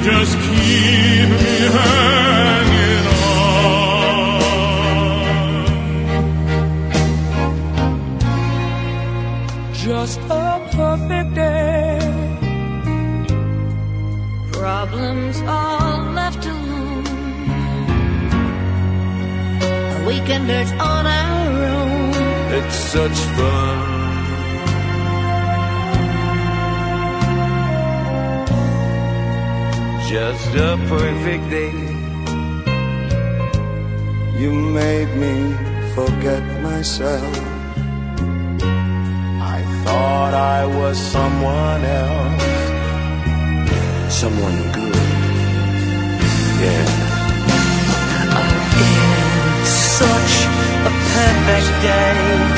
just keep me hanging on. Just a perfect day. Problems all left alone. A weekenders on our own. It's such fun. Just a perfect day. You made me forget myself. I thought I was someone else. Someone good. Yeah. It's such a perfect day.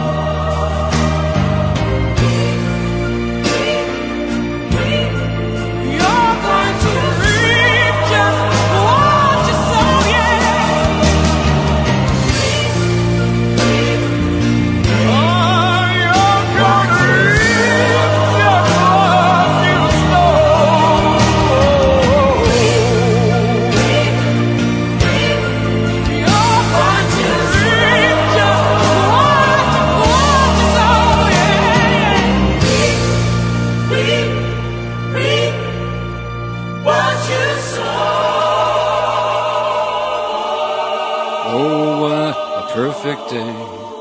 Perfect day.